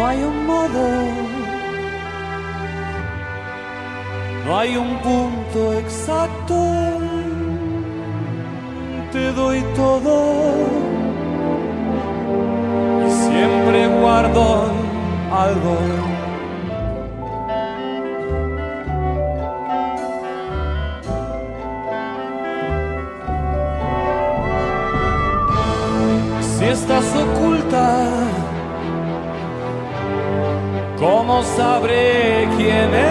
No hay un modo, no hay un punto exacto. Te doy todo y siempre guardo algo. Si estás oculta ¿cómo sabré quién eres?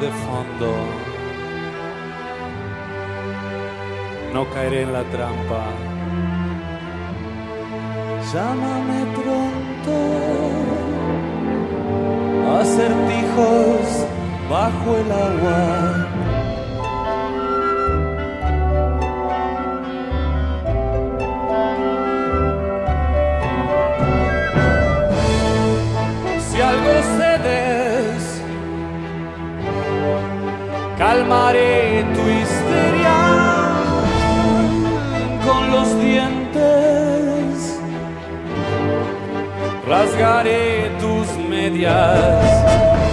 De fondo. No caeré en la trampa. Llámame pronto. Acertijos bajo el agua. Calmaré tu histeria con los dientes, rasgaré tus medias,